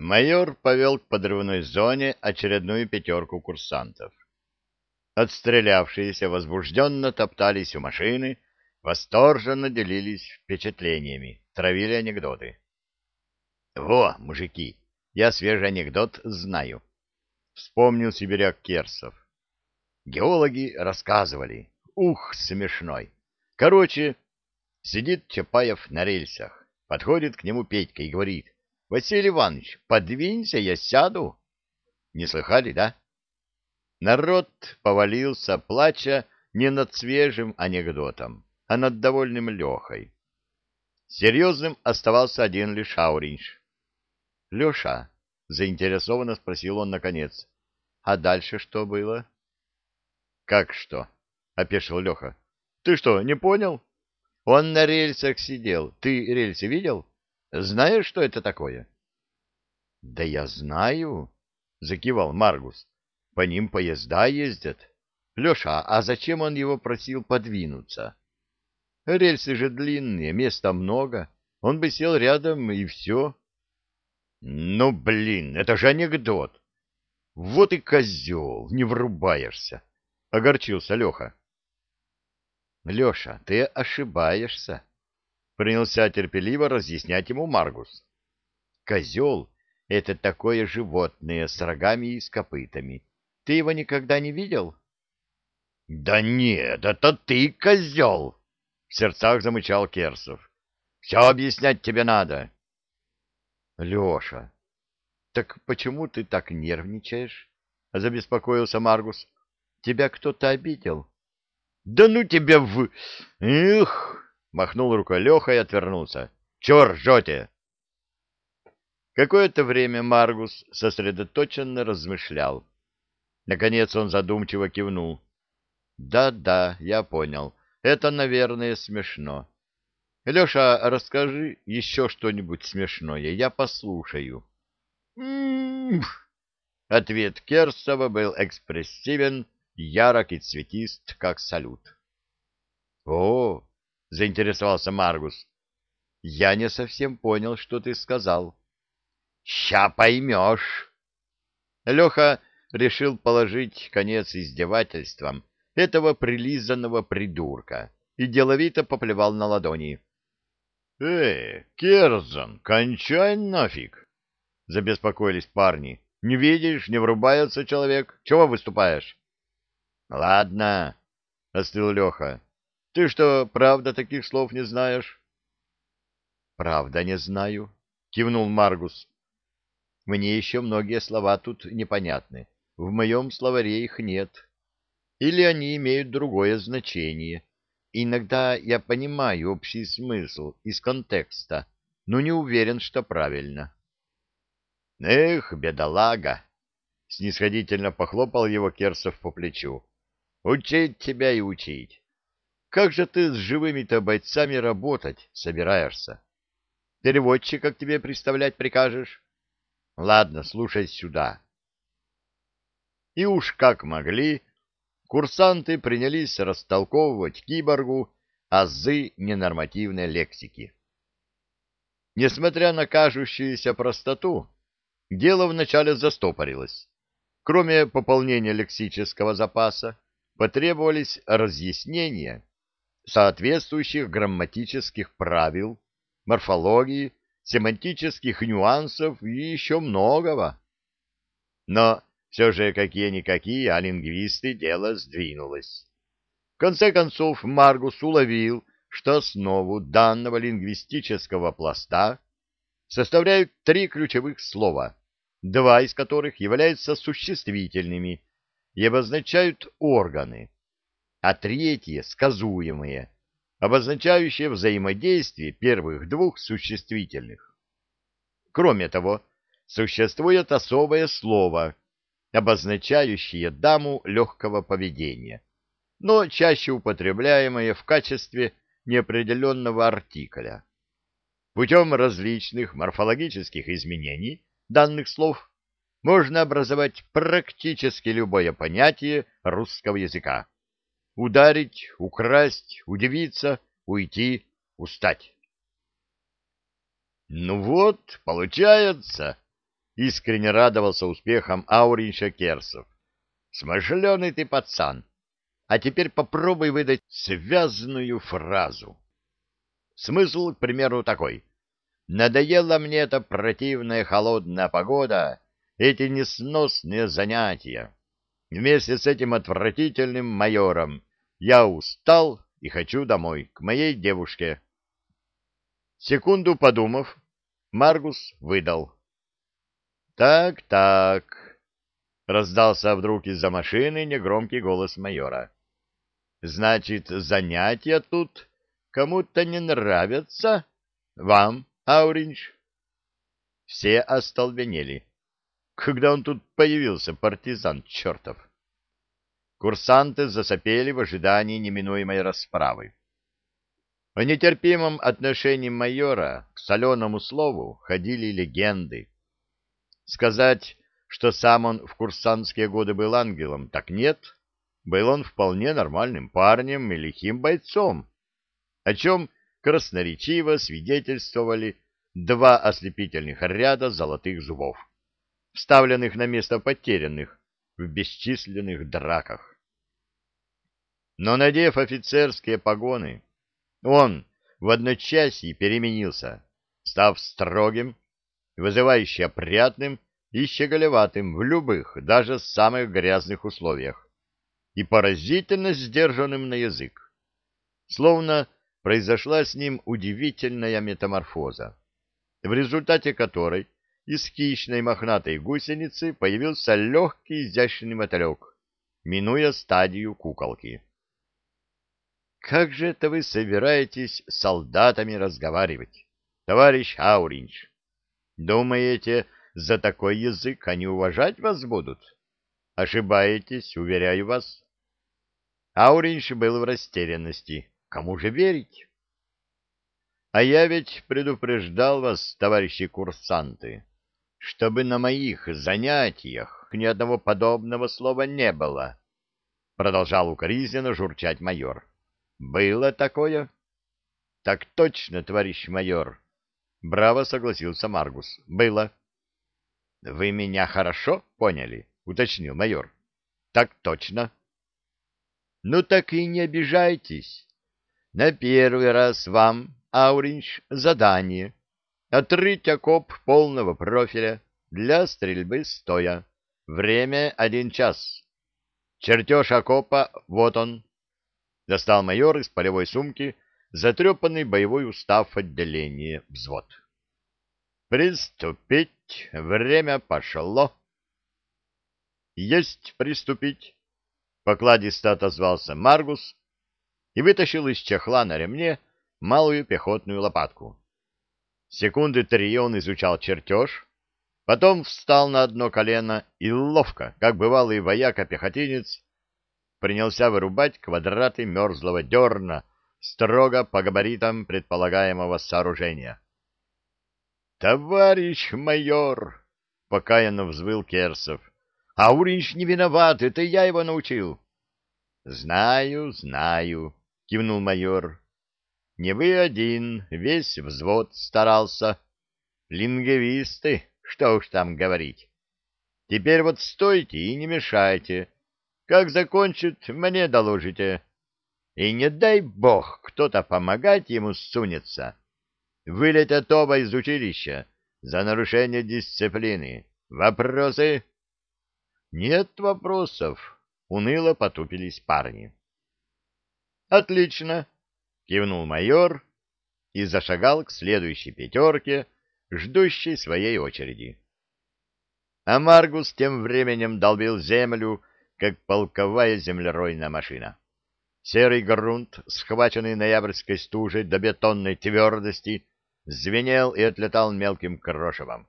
Майор повел к подрывной зоне очередную пятерку курсантов. Отстрелявшиеся возбужденно топтались у машины, восторженно делились впечатлениями, травили анекдоты. «Во, мужики, я свежий анекдот знаю», — вспомнил сибиряк Керсов. Геологи рассказывали. Ух, смешной. Короче, сидит Чапаев на рельсах, подходит к нему Петька и говорит, «Василий Иванович, подвинься, я сяду». Не слыхали, да? Народ повалился, плача не над свежим анекдотом, а над довольным Лехой. Серьезным оставался один лишь Ауринш. — Леша, — заинтересованно спросил он наконец, — а дальше что было? — Как что? — опешил Леха. — Ты что, не понял? Он на рельсах сидел. Ты рельсы видел? Знаешь, что это такое? — Да я знаю, — закивал Маргус. По ним поезда ездят. Леша, а зачем он его просил подвинуться? Рельсы же длинные, места много. Он бы сел рядом, и все. Ну, блин, это же анекдот. Вот и козел, не врубаешься. Огорчился Леха. Леша, ты ошибаешься. Принялся терпеливо разъяснять ему Маргус. Козел — это такое животное с рогами и с копытами. Ты его никогда не видел? — Да нет, это ты, козел! — в сердцах замычал Керсов. — Все объяснять тебе надо. — Леша, так почему ты так нервничаешь? — забеспокоился Маргус. — Тебя кто-то обидел? — Да ну тебя в... Эх! — махнул рукой Леха и отвернулся. — Чего ржете? Какое-то время Маргус сосредоточенно размышлял. Наконец он задумчиво кивнул. «Да-да, я понял. Это, наверное, смешно. Леша, расскажи еще что-нибудь смешное, я послушаю». Ответ Керсова был экспрессивен, ярок и цветист, как салют. «О!» — заинтересовался Маргус. «Я не совсем понял, что ты сказал». «Ща поймешь!» Леха решил положить конец издевательствам этого прилизанного придурка и деловито поплевал на ладони. — Э, Керзан, кончай нафиг! — забеспокоились парни. — Не видишь, не врубается человек. Чего выступаешь? — Ладно, — остыл Леха. — Ты что, правда таких слов не знаешь? — Правда не знаю, — кивнул Маргус. — Мне еще многие слова тут непонятны. В моем словаре их нет. Или они имеют другое значение. Иногда я понимаю общий смысл из контекста, но не уверен, что правильно. Эх, бедолага! Снисходительно похлопал его Керсов по плечу. Учить тебя и учить. Как же ты с живыми-то бойцами работать собираешься? Переводчика к тебе представлять прикажешь? Ладно, слушай сюда и уж как могли, курсанты принялись растолковывать киборгу азы ненормативной лексики. Несмотря на кажущуюся простоту, дело вначале застопорилось. Кроме пополнения лексического запаса, потребовались разъяснения соответствующих грамматических правил, морфологии, семантических нюансов и еще многого. Но все же какие-никакие, а лингвисты дело сдвинулось. В конце концов Маргус уловил, что основу данного лингвистического пласта составляют три ключевых слова, два из которых являются существительными и обозначают органы, а третье — сказуемые, обозначающие взаимодействие первых двух существительных. Кроме того, существует особое слово — обозначающие даму легкого поведения, но чаще употребляемые в качестве неопределенного артикля. Путем различных морфологических изменений данных слов можно образовать практически любое понятие русского языка. Ударить, украсть, удивиться, уйти, устать. Ну вот, получается, искренне радовался успехам Ауринша Керсов. Смышленый ты пацан. А теперь попробуй выдать связанную фразу. Смысл, к примеру, такой. Надоела мне эта противная холодная погода, эти несносные занятия. Вместе с этим отвратительным майором я устал и хочу домой, к моей девушке. Секунду подумав, Маргус выдал. «Так, так», — раздался вдруг из-за машины негромкий голос майора. «Значит, занятия тут кому-то не нравятся? Вам, Ауринж?» Все остолбенели. Когда он тут появился, партизан чертов? Курсанты засопели в ожидании неминуемой расправы. О нетерпимом отношении майора к соленому слову ходили легенды. Сказать, что сам он в курсантские годы был ангелом, так нет. Был он вполне нормальным парнем и лихим бойцом, о чем красноречиво свидетельствовали два ослепительных ряда золотых зубов, вставленных на место потерянных в бесчисленных драках. Но, надев офицерские погоны, он в одночасье переменился, став строгим, вызывающе опрятным и щеголеватым в любых, даже самых грязных условиях, и поразительно сдержанным на язык. Словно произошла с ним удивительная метаморфоза, в результате которой из хищной мохнатой гусеницы появился легкий изящный мотылек, минуя стадию куколки. Как же это вы собираетесь с солдатами разговаривать, товарищ Ауринч? Думаете, за такой язык они уважать вас будут? Ошибаетесь, уверяю вас. Ауринч был в растерянности. Кому же верить? А я ведь предупреждал вас, товарищи курсанты, чтобы на моих занятиях ни одного подобного слова не было. Продолжал укоризненно журчать майор. Было такое? Так точно, товарищ майор. Браво согласился Маргус. Было. Вы меня хорошо поняли? Уточнил майор. Так точно. Ну так и не обижайтесь. На первый раз вам, Ауринч, задание. Отрыть окоп полного профиля для стрельбы стоя. Время один час. Чертеж окопа, вот он, Достал майор из полевой сумки затрепанный боевой устав отделения взвод. «Приступить! Время пошло!» «Есть приступить!» — покладисто отозвался Маргус и вытащил из чехла на ремне малую пехотную лопатку. Секунды три он изучал чертеж, потом встал на одно колено и ловко, как бывалый вояка-пехотинец, принялся вырубать квадраты мерзлого дерна строго по габаритам предполагаемого сооружения. «Товарищ майор!» — покаянно взвыл Керсов. «Ауринч не виноват, это я его научил». «Знаю, знаю», — кивнул майор. «Не вы один, весь взвод старался. Лингвисты, что уж там говорить. Теперь вот стойте и не мешайте, как закончит, мне доложите. И не дай бог кто-то помогать ему сунется. Вылетят оба из училища за нарушение дисциплины. Вопросы? Нет вопросов. Уныло потупились парни. Отлично, кивнул майор и зашагал к следующей пятерке, ждущей своей очереди. А Маргус тем временем долбил землю, как полковая землеройная машина. Серый грунт, схваченный ноябрьской стужей до бетонной твердости, звенел и отлетал мелким крошевом.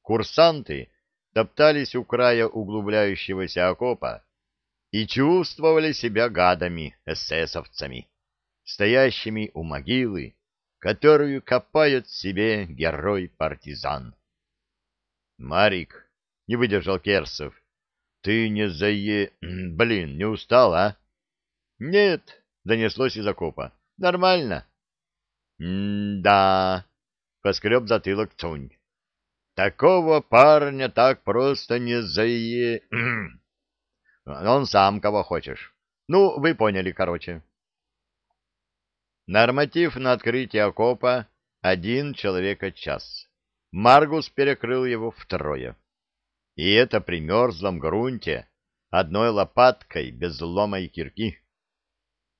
Курсанты топтались у края углубляющегося окопа и чувствовали себя гадами, эсэсовцами, стоящими у могилы, которую копает себе герой-партизан. «Марик!» — не выдержал Керсов. Ты не зае... Блин, не устал, а? Нет, донеслось из окопа. Нормально. М-да, поскреб затылок Цунь. Такого парня так просто не зае... Он сам кого хочешь. Ну, вы поняли, короче. Норматив на открытие окопа — один человека час. Маргус перекрыл его втрое. И это при мерзлом грунте, одной лопаткой, без лома и кирки.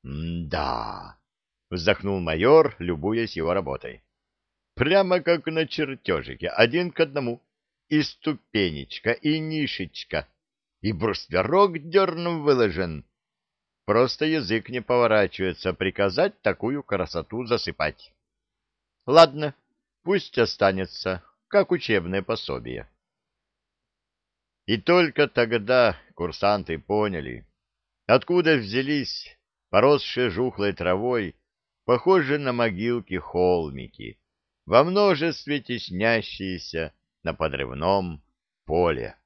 «Да», — вздохнул майор, любуясь его работой. «Прямо как на чертежике, один к одному. И ступенечка, и нишечка, и брустверок дерном выложен. Просто язык не поворачивается приказать такую красоту засыпать. Ладно, пусть останется, как учебное пособие. И только тогда курсанты поняли, откуда взялись поросшие жухлой травой, похожие на могилки холмики, во множестве теснящиеся на подрывном поле.